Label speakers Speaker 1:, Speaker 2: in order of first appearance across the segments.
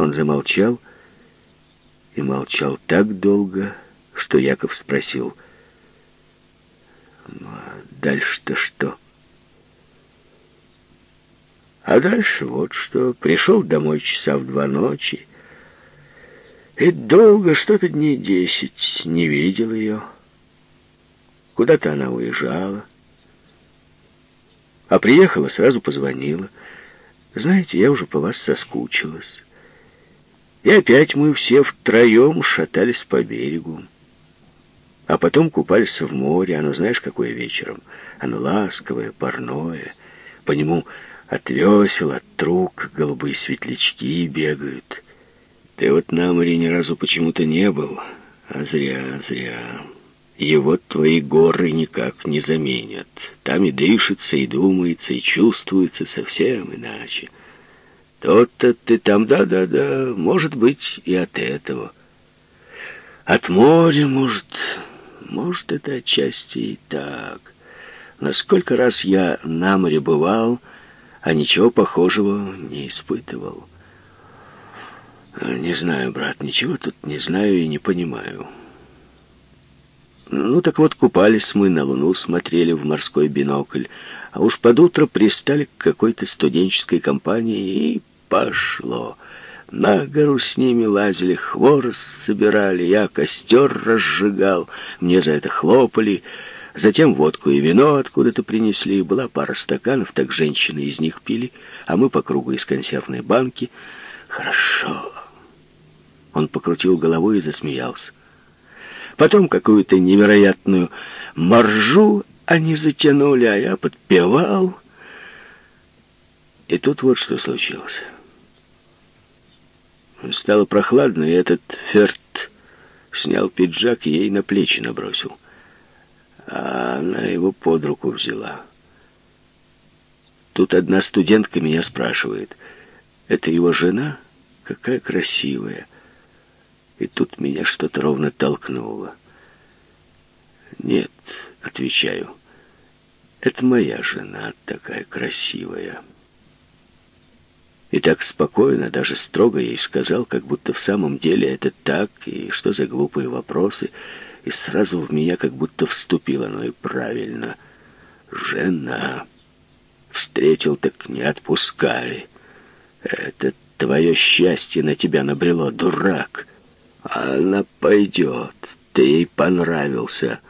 Speaker 1: Он замолчал и молчал так долго, что Яков спросил, «Ну, а дальше-то что?» А дальше вот что. Пришел домой часа в два ночи. И долго, что-то дней десять, не видел ее. Куда-то она уезжала. А приехала, сразу позвонила. Знаете, я уже по вас соскучилась. И опять мы все втроем шатались по берегу. А потом купались в море. Оно знаешь, какое вечером? Оно ласковое, парное. По нему от весел, от труб голубые светлячки бегают. Ты вот на море ни разу почему-то не был. А зря, зря. Его твои горы никак не заменят. Там и дышится, и думается, и чувствуется совсем иначе. Тот-то ты там, да-да-да, может быть, и от этого. От моря, может, может, это отчасти и так. Насколько раз я на море бывал, а ничего похожего не испытывал. Не знаю, брат, ничего тут не знаю и не понимаю. Ну, так вот, купались мы, на луну смотрели в морской бинокль, а уж под утро пристали к какой-то студенческой компании, и пошло. На гору с ними лазили, хворост собирали, я костер разжигал, мне за это хлопали, Затем водку и вино откуда-то принесли. Была пара стаканов, так женщины из них пили, а мы по кругу из консервной банки. Хорошо. Он покрутил головой и засмеялся. Потом какую-то невероятную моржу они затянули, а я подпевал. И тут вот что случилось. Стало прохладно, и этот Ферт снял пиджак и ей на плечи набросил а она его под руку взяла. Тут одна студентка меня спрашивает, это его жена? Какая красивая. И тут меня что-то ровно толкнуло. Нет, отвечаю, это моя жена такая красивая. И так спокойно, даже строго ей сказал, как будто в самом деле это так, и что за глупые вопросы — и сразу в меня как будто вступило, но и правильно. Жена. Встретил, так не отпускай. Это твое счастье на тебя набрело, дурак. Она пойдет. Ты ей понравился,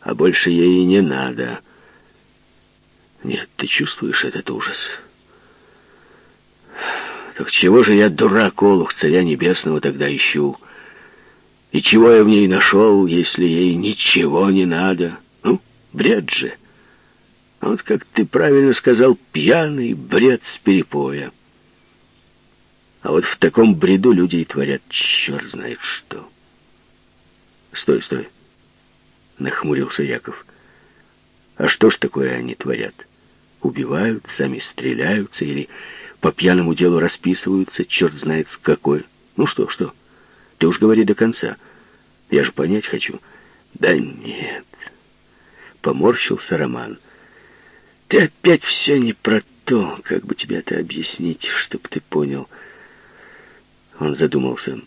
Speaker 1: а больше ей и не надо. Нет, ты чувствуешь этот ужас? Так чего же я, дурак, Олух, царя небесного, тогда ищу? И чего я в ней нашел, если ей ничего не надо? Ну, бред же. Вот как ты правильно сказал, пьяный бред с перепоя. А вот в таком бреду люди и творят черт знает что. Стой, стой, нахмурился Яков. А что ж такое они творят? Убивают, сами стреляются или по пьяному делу расписываются, черт знает с какой. Ну что, что? Ты уж говори до конца. Я же понять хочу. Да нет. Поморщился Роман. Ты опять все не про то, как бы тебе это объяснить, чтоб ты понял. Он задумался.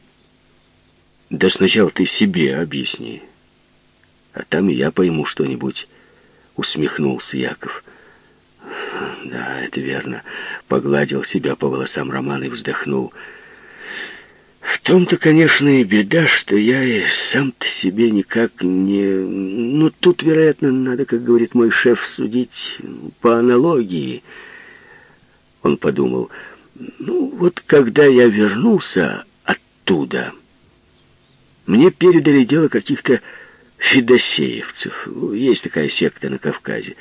Speaker 1: Да сначала ты себе объясни. А там я пойму что-нибудь. Усмехнулся Яков. Да, это верно. Погладил себя по волосам Роман и вздохнул. В том-то, конечно, и беда, что я и сам-то себе никак не... Ну, тут, вероятно, надо, как говорит мой шеф, судить по аналогии. Он подумал, ну, вот когда я вернулся оттуда, мне передали дело каких-то федосеевцев. Есть такая секта на Кавказе.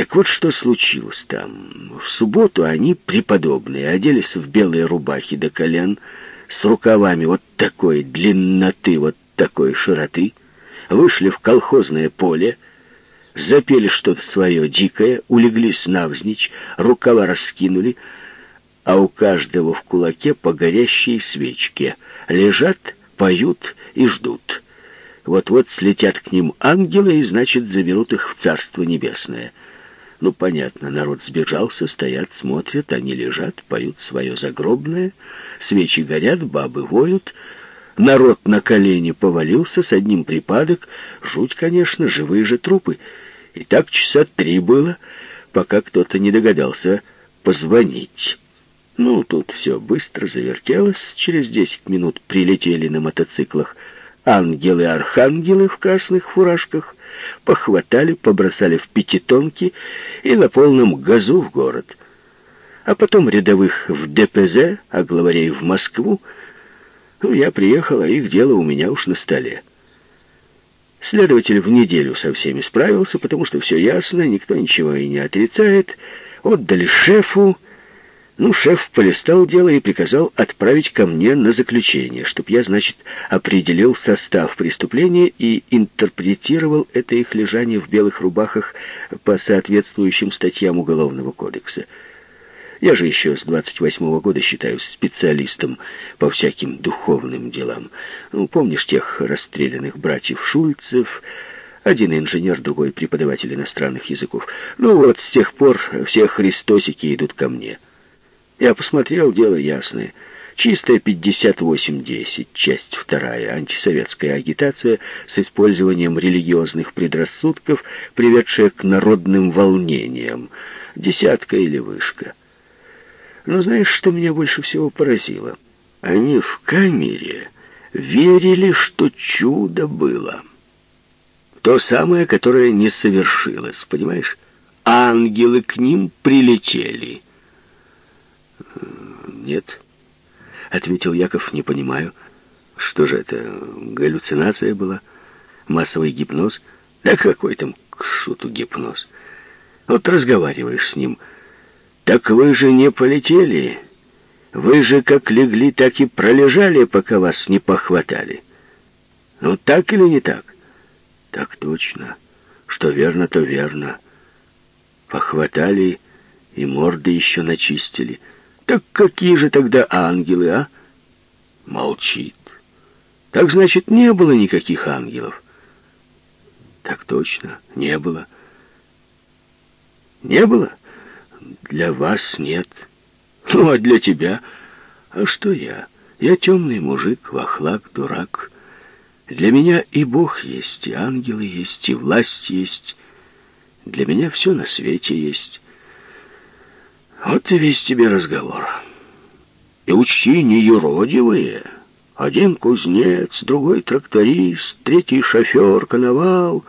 Speaker 1: Так вот, что случилось там. В субботу они, преподобные, оделись в белые рубахи до колен, с рукавами вот такой длинноты, вот такой широты, вышли в колхозное поле, запели что-то свое дикое, улеглись навзничь, рукава раскинули, а у каждого в кулаке по горящей свечке. Лежат, поют и ждут. Вот-вот слетят к ним ангелы и, значит, заберут их в Царство Небесное. Ну, понятно, народ сбежался, стоят, смотрят, они лежат, поют свое загробное, свечи горят, бабы воют, народ на колени повалился, с одним припадок, жуть, конечно, живые же трупы. И так часа три было, пока кто-то не догадался позвонить. Ну, тут все быстро завертелось, через десять минут прилетели на мотоциклах ангелы-архангелы в красных фуражках, похватали, побросали в пятитонки и на полном газу в город. А потом рядовых в ДПЗ, а главарей в Москву. Ну, я приехал, а их дело у меня уж на столе. Следователь в неделю со всеми справился, потому что все ясно, никто ничего и не отрицает. Отдали шефу, ну, шеф полистал дело и приказал отправить ко мне на заключение, чтоб я, значит, определил состав преступления и интерпретировал это их лежание в белых рубахах по соответствующим статьям Уголовного кодекса. Я же еще с 28-го года считаюсь специалистом по всяким духовным делам. Ну, помнишь тех расстрелянных братьев Шульцев, один инженер, другой преподаватель иностранных языков. Ну вот, с тех пор все христосики идут ко мне». Я посмотрел, дело ясное. Чистая 58-10, часть вторая, антисоветская агитация с использованием религиозных предрассудков, приведшая к народным волнениям. Десятка или вышка. Но знаешь, что меня больше всего поразило? Они в камере верили, что чудо было. То самое, которое не совершилось, понимаешь? Ангелы к ним прилетели. «Нет», — ответил Яков, — «не понимаю. Что же это, галлюцинация была? Массовый гипноз? Да какой там к шуту гипноз? Вот разговариваешь с ним. Так вы же не полетели. Вы же как легли, так и пролежали, пока вас не похватали. Ну, так или не так? Так точно. Что верно, то верно. Похватали и морды еще начистили. Так какие же тогда ангелы, а? Молчит. Так значит, не было никаких ангелов. Так точно, не было. Не было? Для вас нет. Ну, а для тебя? А что я? Я темный мужик, вахлак, дурак. Для меня и Бог есть, и ангелы есть, и власть есть. Для меня все на свете есть. Вот и весь тебе разговор. И учти, не юродивые. Один кузнец, другой тракторист, третий шофер, коновал.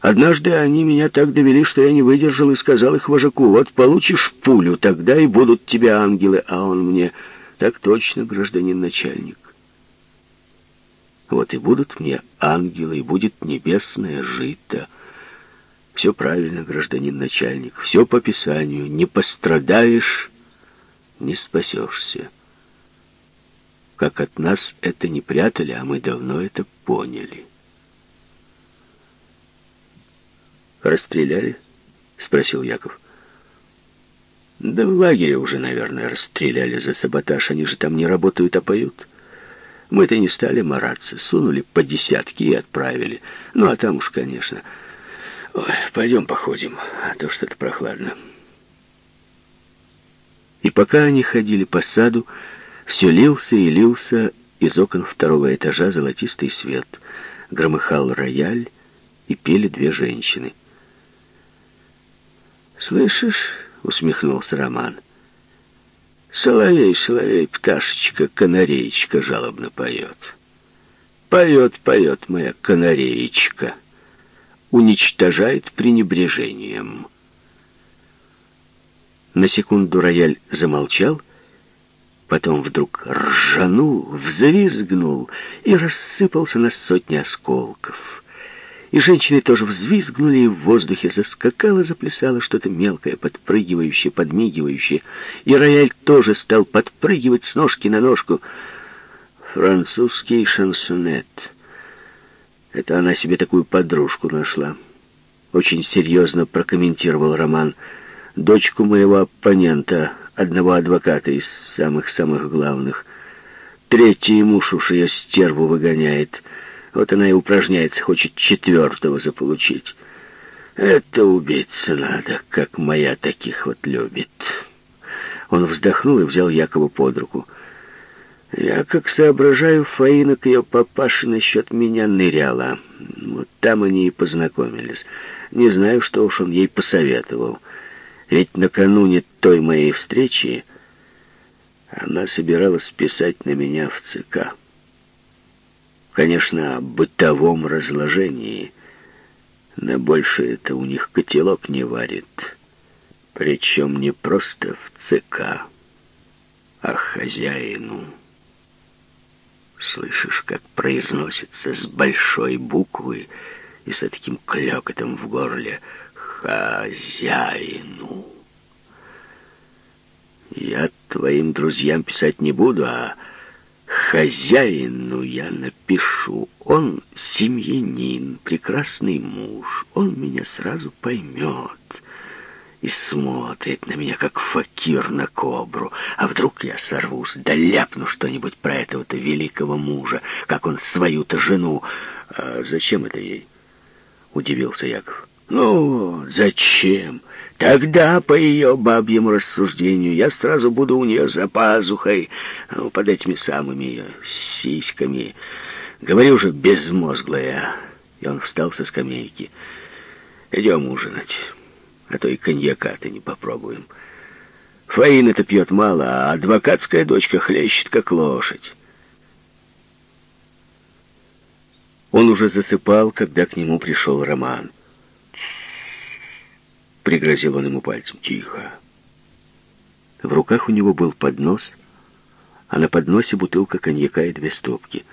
Speaker 1: Однажды они меня так довели, что я не выдержал и сказал их вожаку, вот получишь пулю, тогда и будут тебе ангелы. А он мне, так точно, гражданин начальник. Вот и будут мне ангелы, и будет небесное жито. Все правильно, гражданин начальник, все по писанию. Не пострадаешь, не спасешься. Как от нас это не прятали, а мы давно это поняли. «Расстреляли?» — спросил Яков. «Да в лагере уже, наверное, расстреляли за саботаж. Они же там не работают, а поют. Мы-то не стали мараться, сунули по десятке и отправили. Ну, а там уж, конечно...» Ой, пойдем походим, а то что-то прохладно. И пока они ходили по саду, все лился и лился из окон второго этажа золотистый свет. Громыхал рояль, и пели две женщины. «Слышишь?» — усмехнулся Роман. «Соловей, соловей, пташечка, канареечка жалобно поет. Поет, поет моя канареечка» уничтожает пренебрежением. На секунду рояль замолчал, потом вдруг ржанул, взвизгнул и рассыпался на сотни осколков. И женщины тоже взвизгнули, и в воздухе заскакало, заплясало что-то мелкое, подпрыгивающее, подмигивающее. И рояль тоже стал подпрыгивать с ножки на ножку. Французский шансонет — это она себе такую подружку нашла. Очень серьезно прокомментировал Роман. Дочку моего оппонента, одного адвоката из самых-самых главных. Третий муж уж ее стерву выгоняет. Вот она и упражняется, хочет четвертого заполучить. Это убиться надо, как моя таких вот любит. Он вздохнул и взял Якова под руку. Я, как соображаю, Фаина к ее папаше насчет меня ныряла. Вот там они и познакомились. Не знаю, что уж он ей посоветовал. Ведь накануне той моей встречи она собиралась писать на меня в ЦК. Конечно, о бытовом разложении. На больше это у них котелок не варит. Причем не просто в ЦК, а хозяину. Слышишь, как произносится с большой буквы и с таким клёкотом в горле «Хозяину». Я твоим друзьям писать не буду, а хозяину я напишу. Он семьянин, прекрасный муж, он меня сразу поймет и смотрит на меня, как факир на кобру. А вдруг я сорвусь, да ляпну что-нибудь про этого-то великого мужа, как он свою-то жену. А зачем это ей? Удивился Яков. Ну, зачем? Тогда, по ее бабьему рассуждению, я сразу буду у нее за пазухой, ну, под этими самыми ее сиськами. Говорю же, безмозглая. И он встал со скамейки. Идем ужинать а то и коньяка-то не попробуем. Фаина-то пьет мало, а адвокатская дочка хлещет, как лошадь. Он уже засыпал, когда к нему пришел Роман. Пригрозил он ему пальцем. Тихо. В руках у него был поднос, а на подносе бутылка коньяка и две стопки.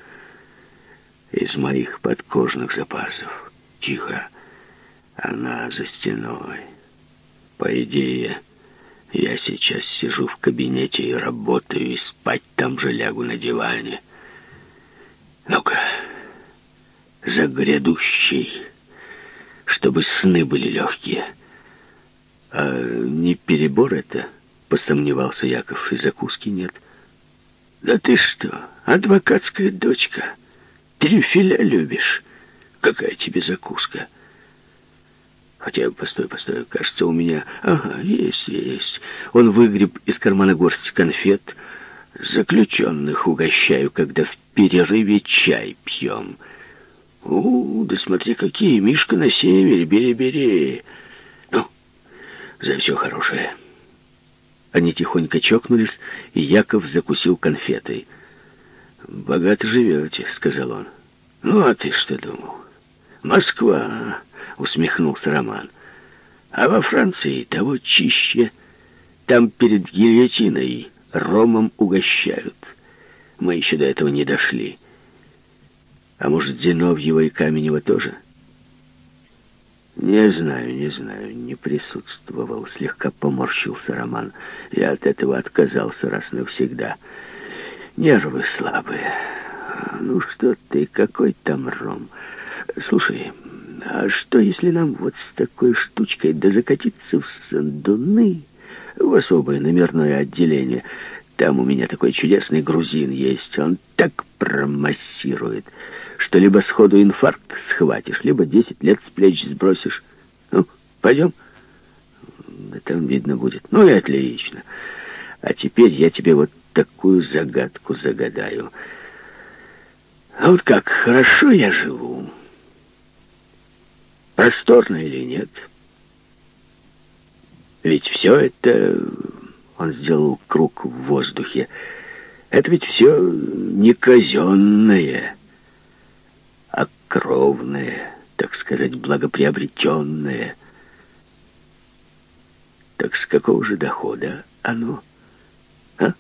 Speaker 1: Из моих подкожных запасов. Тихо. Она за стеной. По идее, я сейчас сижу в кабинете и работаю, и спать там же лягу на диване. Ну-ка, за грядущий, чтобы сны были легкие. А не перебор это, посомневался Яков, и закуски нет. Да ты что, адвокатская дочка, трюфеля любишь? Какая тебе закуска? — Хотя, постой, постой, кажется, у меня... Ага, есть, есть. Он выгреб из кармана горсть конфет. Заключенных угощаю, когда в перерыве чай пьем. У, да смотри, какие, Мишка на севере, бери, бери. Ну, за все хорошее. Они тихонько чокнулись, и Яков закусил конфетой. «Богато живете», — сказал он. «Ну, а ты что думал? Москва, усмехнулся Роман. А во Франции того чище. Там перед гильотиной ромом угощают. Мы еще до этого не дошли. А может, Зиновьева и Каменева тоже? Не знаю, не знаю, не присутствовал. Слегка поморщился Роман. Я от этого отказался раз навсегда. Нервы слабые. Ну что ты, какой там ром? Слушай, а что, если нам вот с такой штучкой да закатиться в Сандуны, в особое номерное отделение? Там у меня такой чудесный грузин есть, он так промассирует, что либо сходу инфаркт схватишь, либо десять лет с плеч сбросишь. Ну, пойдем? Да там видно будет. Ну и отлично. А теперь я тебе вот такую загадку загадаю. А вот как хорошо я живу. Просторно или нет? Ведь все это... Он сделал круг в воздухе. Это ведь все не казенное, а кровное, так сказать, благоприобретенное. Так с какого же дохода оно? А?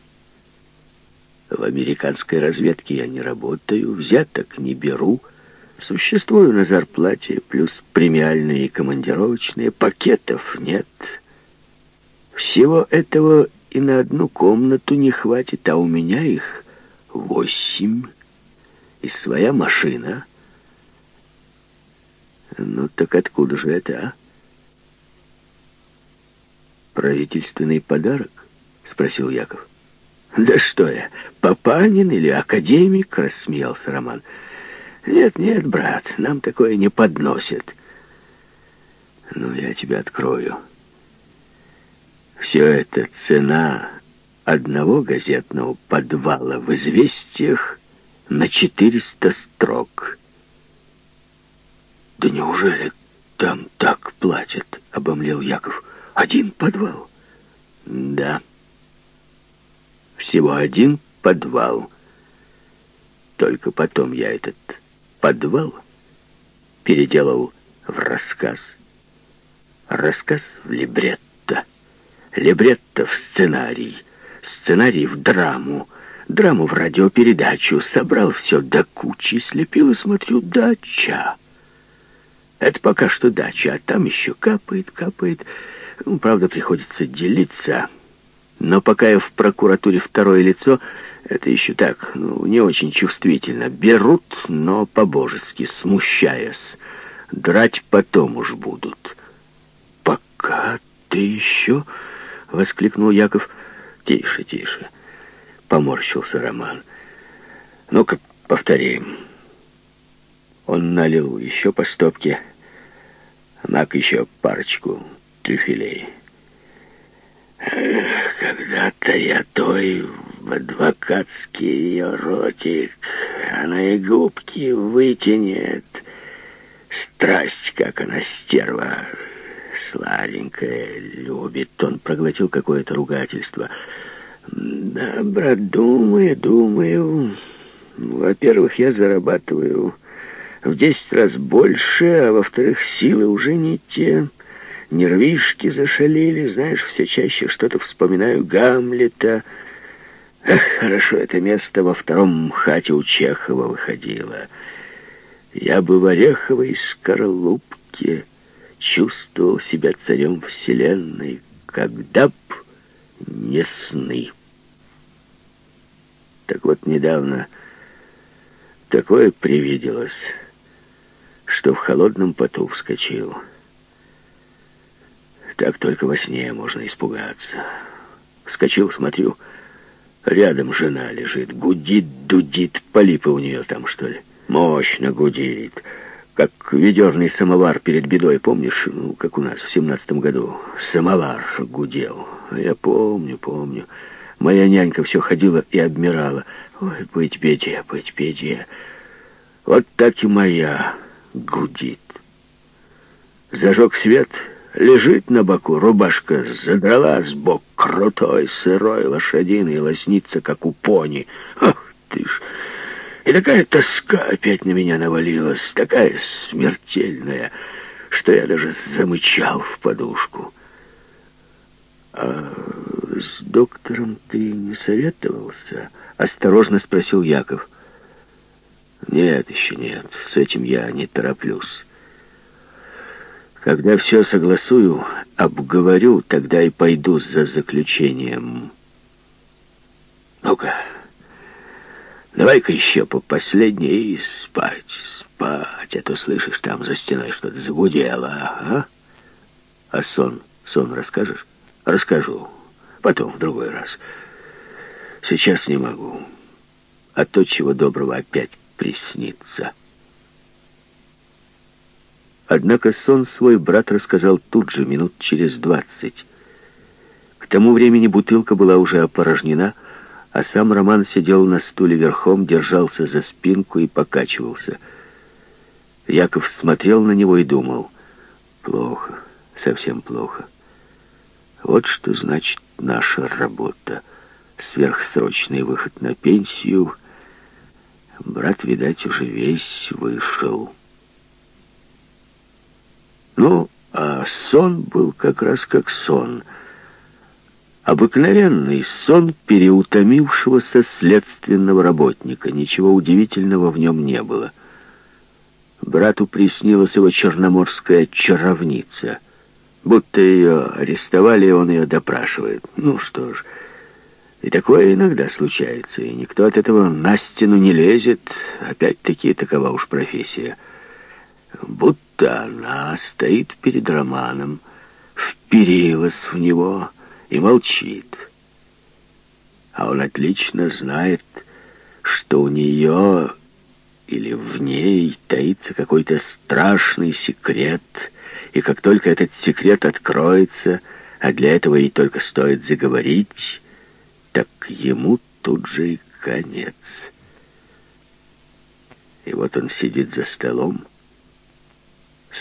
Speaker 1: В американской разведке я не работаю, взяток не беру, — Существую на зарплате, плюс премиальные и командировочные. Пакетов нет. Всего этого и на одну комнату не хватит, а у меня их восемь. И своя машина. Ну так откуда же это, а? Правительственный подарок? Спросил Яков. Да что я, Папанин или академик? Рассмеялся Роман. Нет, нет, брат, нам такое не подносят. Ну, я тебя открою. Все это цена одного газетного подвала в известиях на 400 строк. «Да неужели там так платят?» — обомлел Яков. «Один подвал?» «Да. Всего один подвал. Только потом я этот подвал переделал в рассказ. Рассказ в либретто. Либретто в сценарий. Сценарий в драму. Драму в радиопередачу. Собрал все до кучи, слепил и смотрю, дача. Это пока что дача, а там еще капает, капает. Ну, правда, приходится делиться. Но пока я в прокуратуре второе лицо, это еще так, ну, не очень чувствительно. Берут, но по-божески, смущаясь. Драть потом уж будут. «Пока ты еще...» — воскликнул Яков. «Тише, тише!» — поморщился Роман. «Ну-ка, повторим». Он налил еще по стопке, Мак еще парочку трюфелей. Когда-то я той в адвокатский ее ротик, она и губки вытянет. Страсть, как она стерва, сладенькая, любит. Он проглотил какое-то ругательство. Да, брат, думаю, думаю. Во-первых, я зарабатываю в десять раз больше, а во-вторых, силы уже не те. Нервишки зашалили, знаешь, все чаще что-то вспоминаю Гамлета. Эх, хорошо это место во втором хате у Чехова выходило. Я бы в ореховой скорлупке чувствовал себя царем вселенной, когда б не сны. Так вот, недавно такое привиделось, что в холодном поту вскочил. Так только во сне можно испугаться. Вскочил, смотрю, рядом жена лежит, гудит, дудит, полипы у нее там, что ли. Мощно гудит, как ведерный самовар перед бедой, помнишь, ну, как у нас в семнадцатом году самовар гудел. Я помню, помню. Моя нянька все ходила и обмирала. Ой, быть беде, быть беде. Вот так и моя гудит. Зажег свет, лежит на боку, рубашка задрала с бок, крутой, сырой, лошадиный, лоснится, как у пони. Ах ты ж! И такая тоска опять на меня навалилась, такая смертельная, что я даже замычал в подушку. «А с доктором ты не советовался?» — осторожно спросил Яков. Нет, еще нет. С этим я не тороплюсь. Когда все согласую, обговорю, тогда и пойду за заключением. Ну-ка, давай-ка еще по последней спать, спать. А то, слышишь, там за стеной что-то загудело, а? А сон, сон расскажешь? Расскажу. Потом, в другой раз. Сейчас не могу. А то, чего доброго, опять приснится. Однако сон свой брат рассказал тут же, минут через двадцать. К тому времени бутылка была уже опорожнена, а сам Роман сидел на стуле верхом, держался за спинку и покачивался. Яков смотрел на него и думал, плохо, совсем плохо. Вот что значит наша работа. Сверхсрочный выход на пенсию — Брат, видать, уже весь вышел. Ну, а сон был как раз как сон. Обыкновенный сон переутомившегося следственного работника. Ничего удивительного в нем не было. Брату приснилась его черноморская чаровница. Будто ее арестовали, и он ее допрашивает. Ну что ж... И такое иногда случается, и никто от этого на стену не лезет. Опять-таки, такова уж профессия. Будто она стоит перед Романом, вперилась в него и молчит. А он отлично знает, что у нее или в ней таится какой-то страшный секрет, И как только этот секрет откроется, а для этого ей только стоит заговорить, так ему тут же и конец. И вот он сидит за столом,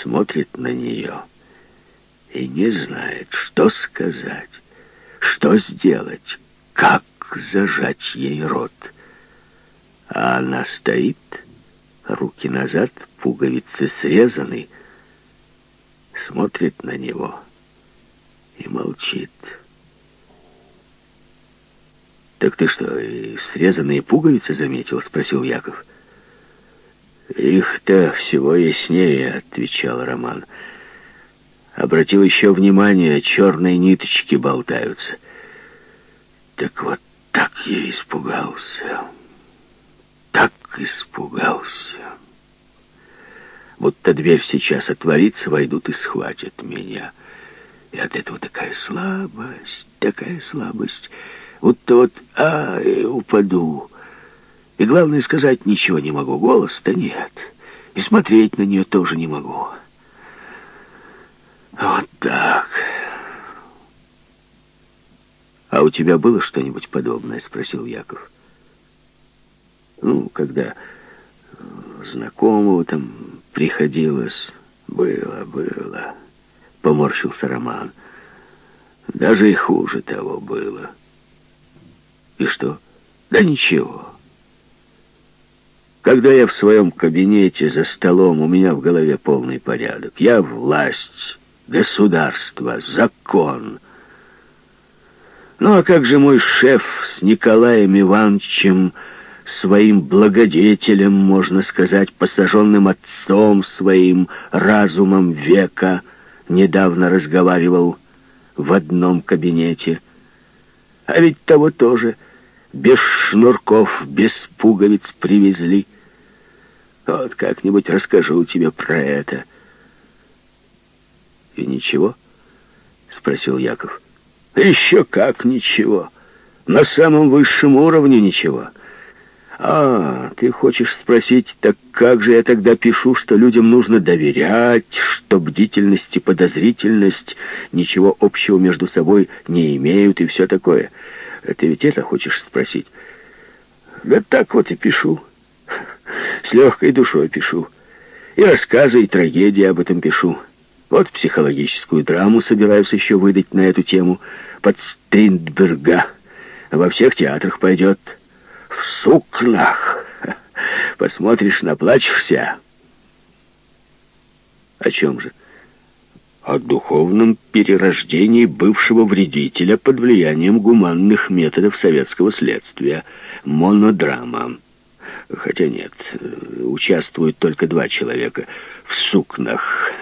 Speaker 1: смотрит на нее и не знает, что сказать, что сделать, как зажать ей рот. А она стоит, руки назад, пуговицы срезаны, смотрит на него и молчит. «Так ты что, и срезанные пуговицы заметил?» — спросил Яков. «Их-то всего яснее», — отвечал Роман. Обратил еще внимание, черные ниточки болтаются. Так вот так я испугался. Так испугался. Будто дверь сейчас отворится, войдут и схватят меня. И от этого такая слабость, такая слабость. Будто вот, ай, упаду. И главное, сказать ничего не могу. Голос-то нет. И смотреть на нее тоже не могу. Вот так. «А у тебя было что-нибудь подобное?» — спросил Яков. «Ну, когда знакомого там приходилось...» «Было, было», — поморщился Роман. «Даже и хуже того было». «И что?» «Да ничего». Когда я в своем кабинете за столом, у меня в голове полный порядок. Я власть, государство, закон. Ну а как же мой шеф с Николаем Ивановичем, своим благодетелем, можно сказать, посаженным отцом своим, разумом века, недавно разговаривал в одном кабинете. А ведь того тоже без шнурков, без пуговиц привезли. Вот как-нибудь расскажу тебе про это. И ничего? Спросил Яков. Еще как ничего. На самом высшем уровне ничего. А, ты хочешь спросить, так как же я тогда пишу, что людям нужно доверять, что бдительность и подозрительность ничего общего между собой не имеют и все такое? Ты ведь это хочешь спросить? Да так вот и пишу. С легкой душой пишу. И рассказы, и трагедии об этом пишу. Вот психологическую драму собираюсь еще выдать на эту тему под Стриндберга. Во всех театрах пойдет. В сукнах. Посмотришь, наплачешься. О чем же? О духовном перерождении бывшего вредителя под влиянием гуманных методов советского следствия. Монодрама. Хотя нет, участвуют только два человека в сукнах.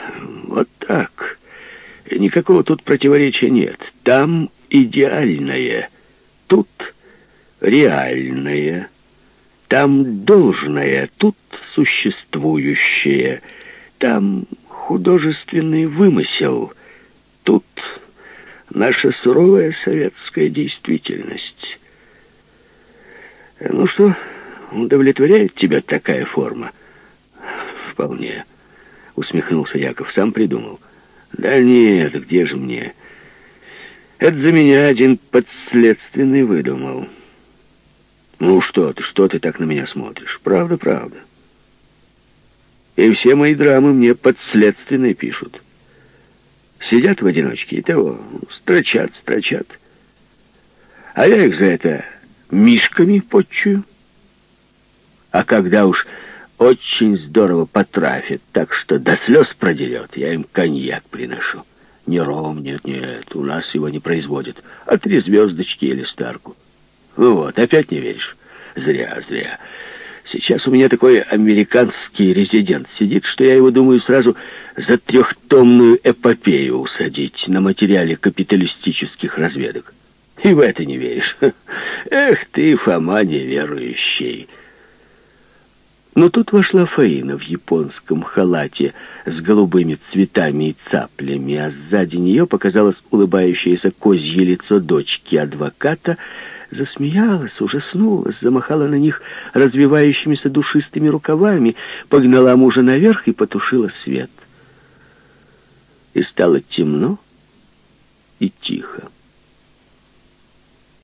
Speaker 1: Вот так. Никакого тут противоречия нет. Там идеальное, тут реальное. Там должное, тут существующее. Там художественный вымысел. Тут наша суровая советская действительность. Ну что, удовлетворяет тебя такая форма? Вполне. Усмехнулся Яков. Сам придумал. Да нет, где же мне? Это за меня один подследственный выдумал. Ну что ты, что ты так на меня смотришь? Правда, правда. И все мои драмы мне подследственные пишут. Сидят в одиночке и того, строчат, строчат. А я их за это мишками подчую. А когда уж очень здорово потрафит, так что до слез продерет. Я им коньяк приношу. Не ром, нет, нет, у нас его не производят, а три звездочки или старку. Ну вот, опять не веришь? Зря, зря. Сейчас у меня такой американский резидент сидит, что я его думаю сразу за трехтомную эпопею усадить на материале капиталистических разведок. И в это не веришь. Эх ты, Фома неверующий. Но тут вошла Фаина в японском халате с голубыми цветами и цаплями, а сзади нее показалось улыбающееся козье лицо дочки адвоката, засмеялась, ужаснулась, замахала на них развивающимися душистыми рукавами, погнала мужа наверх и потушила свет. и стало темно и тихо.